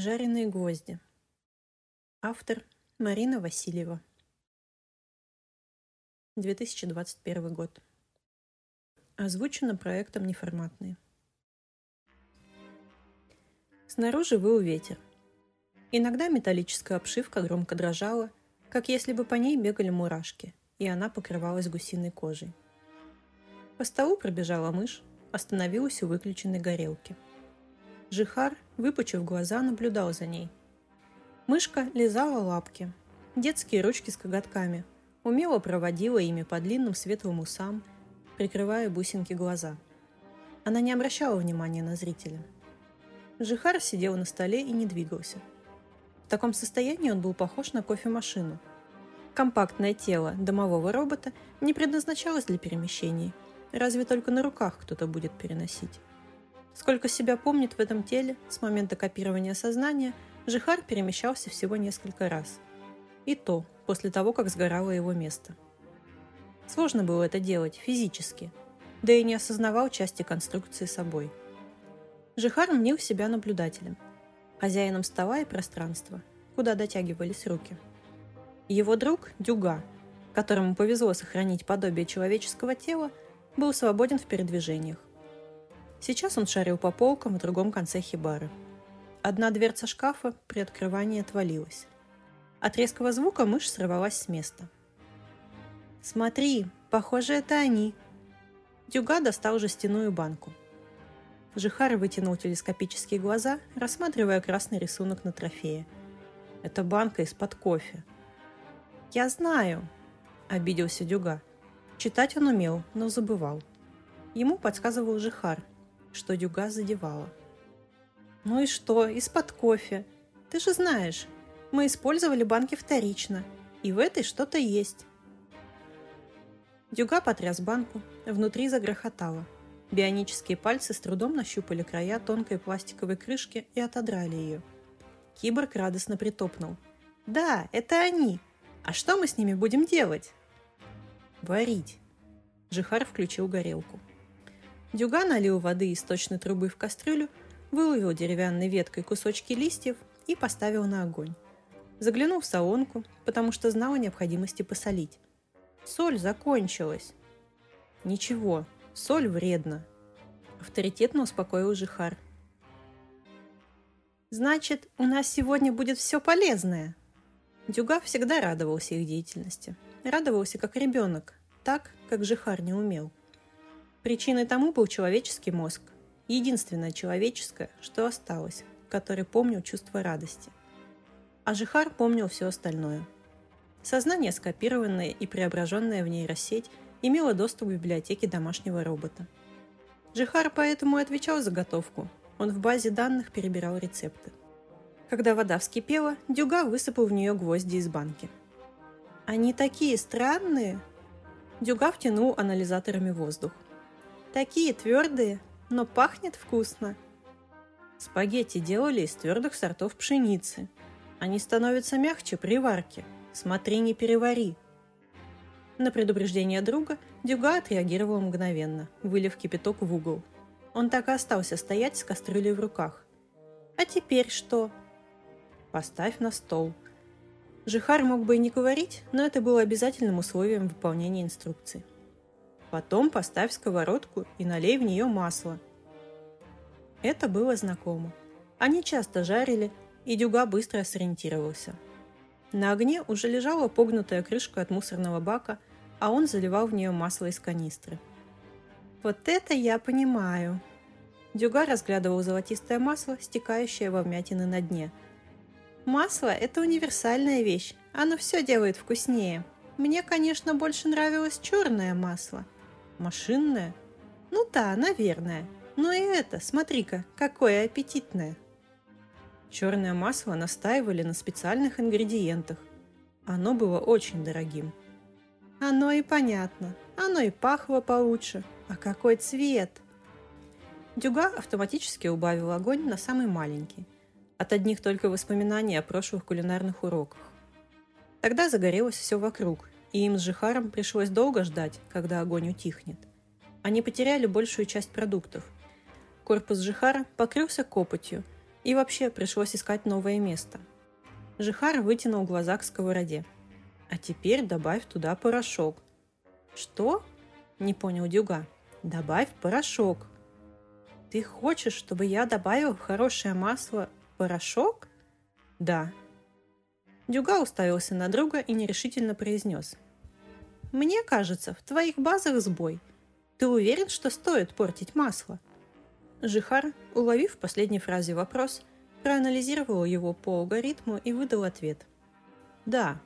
Жареные гвозди. Автор Марина Васильева. 2021 год. Озвучено проектом «Неформатные». Снаружи выл ветер. Иногда металлическая обшивка громко дрожала, как если бы по ней бегали мурашки, и она покрывалась гусиной кожей. По столу пробежала мышь, остановилась у выключенной горелки – Жихар, выпучив глаза, наблюдал за ней. Мышка лизала лапки, детские ручки с коготками, умело проводила ими по длинным светлым усам, прикрывая бусинки глаза. Она не обращала внимания на зрителя. Жихар сидел на столе и не двигался. В таком состоянии он был похож на кофемашину. Компактное тело домового робота не предназначалось для перемещений, разве только на руках кто-то будет переносить. Сколько себя помнит в этом теле, с момента копирования сознания, Жихар перемещался всего несколько раз. И то, после того, как сгорало его место. Сложно было это делать физически, да и не осознавал части конструкции собой. Жихар мнил себя наблюдателем, хозяином стола и пространства, куда дотягивались руки. Его друг Дюга, которому повезло сохранить подобие человеческого тела, был свободен в передвижениях. Сейчас он шарил по полкам в другом конце хибары. Одна дверца шкафа при открывании отвалилась. От резкого звука мышь срывалась с места. «Смотри, похоже, это они!» Дюга достал жестяную банку. Жихар вытянул телескопические глаза, рассматривая красный рисунок на трофее. «Это банка из-под кофе». «Я знаю», — обиделся Дюга. Читать он умел, но забывал. Ему подсказывал Жихар, что Дюга задевала. «Ну и что, из-под кофе? Ты же знаешь, мы использовали банки вторично, и в этой что-то есть». Дюга потряс банку, внутри загрохотало. Бионические пальцы с трудом нащупали края тонкой пластиковой крышки и отодрали ее. Киборг радостно притопнул. «Да, это они! А что мы с ними будем делать?» «Варить!» Жихар включил горелку. Дюга налил воды из точной трубы в кастрюлю, выловил деревянной веткой кусочки листьев и поставил на огонь. Заглянул в солонку, потому что знал о необходимости посолить. Соль закончилась. Ничего, соль вредна. Авторитетно успокоил Жихар. Значит, у нас сегодня будет все полезное. Дюга всегда радовался их деятельности. Радовался как ребенок, так, как Жихар не умел. Причиной тому был человеческий мозг. Единственное человеческое, что осталось, который помнил чувство радости. А Жихар помнил все остальное. Сознание, скопированное и преображенное в нейросеть, имело доступ к библиотеке домашнего робота. Жихар поэтому и отвечал за готовку. Он в базе данных перебирал рецепты. Когда вода вскипела, Дюга высыпал в нее гвозди из банки. «Они такие странные!» Дюга втянул анализаторами воздух. Такие твердые, но пахнет вкусно. Спагетти делали из твердых сортов пшеницы. Они становятся мягче при варке. Смотри, не перевари. На предупреждение друга Дюга отреагировал мгновенно, вылив кипяток в угол. Он так и остался стоять с кастрюлей в руках. «А теперь что?» «Поставь на стол». Жихар мог бы и не говорить, но это было обязательным условием выполнения инструкции. Потом поставь сковородку и налей в нее масло. Это было знакомо. Они часто жарили, и Дюга быстро сориентировался. На огне уже лежала погнутая крышка от мусорного бака, а он заливал в нее масло из канистры. «Вот это я понимаю!» Дюга разглядывал золотистое масло, стекающее во вмятины на дне. «Масло – это универсальная вещь, оно все делает вкуснее. Мне, конечно, больше нравилось черное масло – Машинная? Ну да, наверное. Но и это, смотри-ка, какое аппетитное. Черное масло настаивали на специальных ингредиентах. Оно было очень дорогим. Оно и понятно. Оно и пахло получше. А какой цвет! Дюга автоматически убавил огонь на самый маленький. От одних только воспоминаний о прошлых кулинарных уроках. Тогда загорелось все вокруг, и им с Жихаром пришлось долго ждать, когда огонь утихнет. Они потеряли большую часть продуктов. Корпус Жихара покрылся копотью, И вообще пришлось искать новое место. Жихар вытянул глаза к сковороде. А теперь добавь туда порошок. Что? Не понял Дюга. Добавь порошок. Ты хочешь, чтобы я добавил в хорошее масло порошок? Да. Дюга уставился на друга и нерешительно произнес. Мне кажется, в твоих базах сбой. Ты уверен, что стоит портить масло? Жихар, уловив в последней фразе вопрос, проанализировал его по алгоритму и выдал ответ. Да.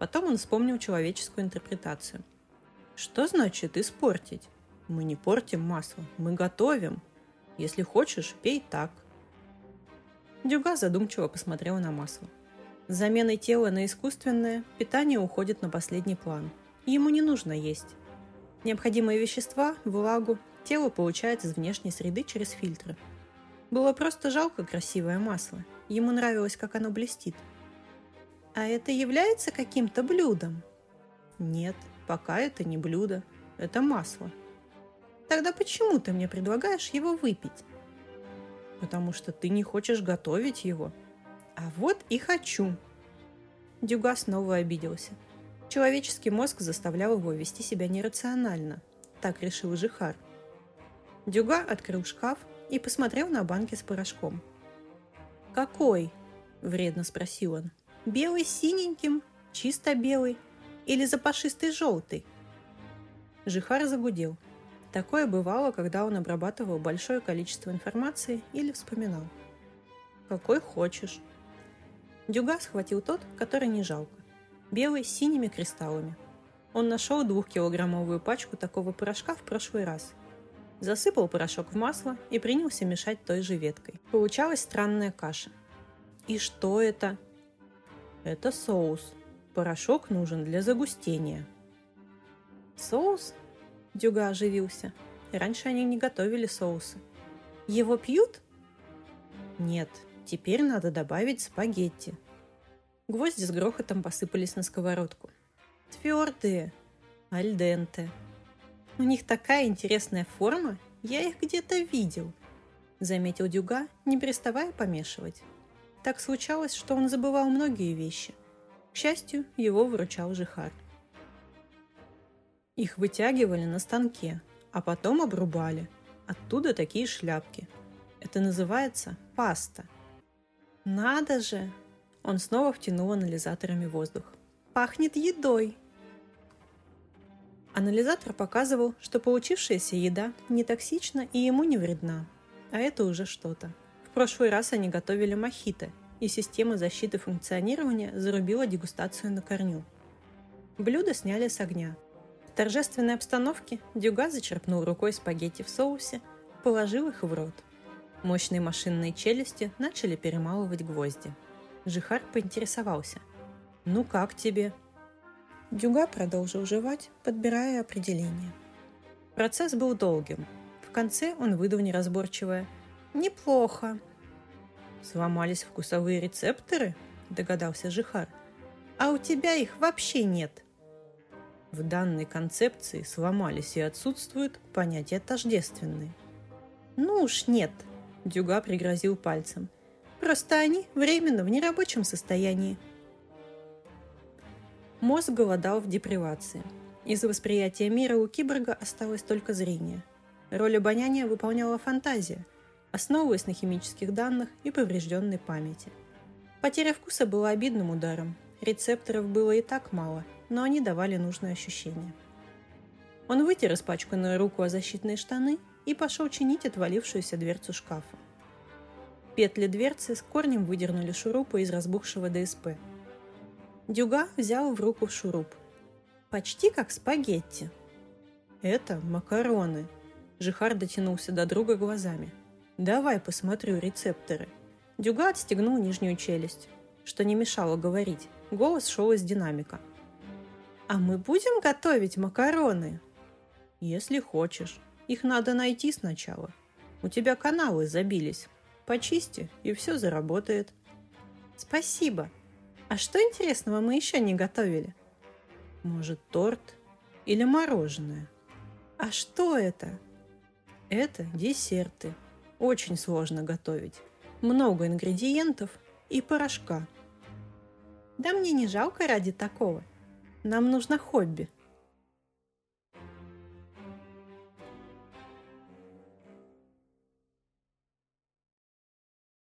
Потом он вспомнил человеческую интерпретацию. Что значит испортить? Мы не портим масло, мы готовим. Если хочешь, пей так. Дюга задумчиво посмотрел на масло. С заменой тела на искусственное питание уходит на последний план. Ему не нужно есть. Необходимые вещества, влагу, тело получает из внешней среды через фильтры. Было просто жалко красивое масло. Ему нравилось, как оно блестит. А это является каким-то блюдом? Нет, пока это не блюдо. Это масло. Тогда почему ты мне предлагаешь его выпить? Потому что ты не хочешь готовить его. А вот и хочу. Дюга снова обиделся. Человеческий мозг заставлял его вести себя нерационально. Так решил Жихар. Дюга открыл шкаф и посмотрел на банки с порошком. «Какой?» – вредно спросил он. «Белый с синеньким? Чисто белый? Или запашистый желтый?» Жихар загудел – Такое бывало, когда он обрабатывал большое количество информации или вспоминал. «Какой хочешь». Дюга схватил тот, который не жалко. Белый с синими кристаллами. Он нашел двухкилограммовую пачку такого порошка в прошлый раз. Засыпал порошок в масло и принялся мешать той же веткой. Получалась странная каша. И что это? Это соус. Порошок нужен для загустения. Соус? Дюга оживился. Раньше они не готовили соусы. Его пьют? Нет, теперь надо добавить спагетти. Гвозди с грохотом посыпались на сковородку. Твердые, альденте. У них такая интересная форма, я их где-то видел, заметил Дюга, не переставая помешивать. Так случалось, что он забывал многие вещи. К счастью, его выручал Жихар. Их вытягивали на станке, а потом обрубали. Оттуда такие шляпки. Это называется паста. Надо же! Он снова втянул анализаторами воздух. Пахнет едой! Анализатор показывал, что получившаяся еда не токсична и ему не вредна. А это уже что-то. В прошлый раз они готовили мохито, и система защиты функционирования зарубила дегустацию на корню. Блюдо сняли с огня – в торжественной обстановке Дюга зачерпнул рукой спагетти в соусе, положил их в рот. Мощные машинные челюсти начали перемалывать гвозди. Жихар поинтересовался. «Ну как тебе?» Дюга продолжил жевать, подбирая определение. Процесс был долгим. В конце он выдал неразборчивое «Неплохо». «Сломались вкусовые рецепторы?» – догадался Жихар. «А у тебя их вообще нет», в данной концепции сломались и отсутствуют понятия тождественные. «Ну уж нет», – Дюга пригрозил пальцем. «Просто они временно в нерабочем состоянии». Мозг голодал в депривации. Из восприятия мира у киборга осталось только зрение. Роль обоняния выполняла фантазия, основываясь на химических данных и поврежденной памяти. Потеря вкуса была обидным ударом. Рецепторов было и так мало – но они давали нужное ощущение. Он вытер испачканную руку о защитные штаны и пошел чинить отвалившуюся дверцу шкафа. Петли дверцы с корнем выдернули шурупы из разбухшего ДСП. Дюга взял в руку шуруп. Почти как спагетти. Это макароны. Жихар дотянулся до друга глазами. Давай посмотрю рецепторы. Дюга отстегнул нижнюю челюсть, что не мешало говорить. Голос шел из динамика – а мы будем готовить макароны? Если хочешь. Их надо найти сначала. У тебя каналы забились. Почисти, и все заработает. Спасибо. А что интересного мы еще не готовили? Может, торт или мороженое? А что это? Это десерты. Очень сложно готовить. много ингредиентов и порошка. Да мне не жалко ради такого. Нам нужно хобби –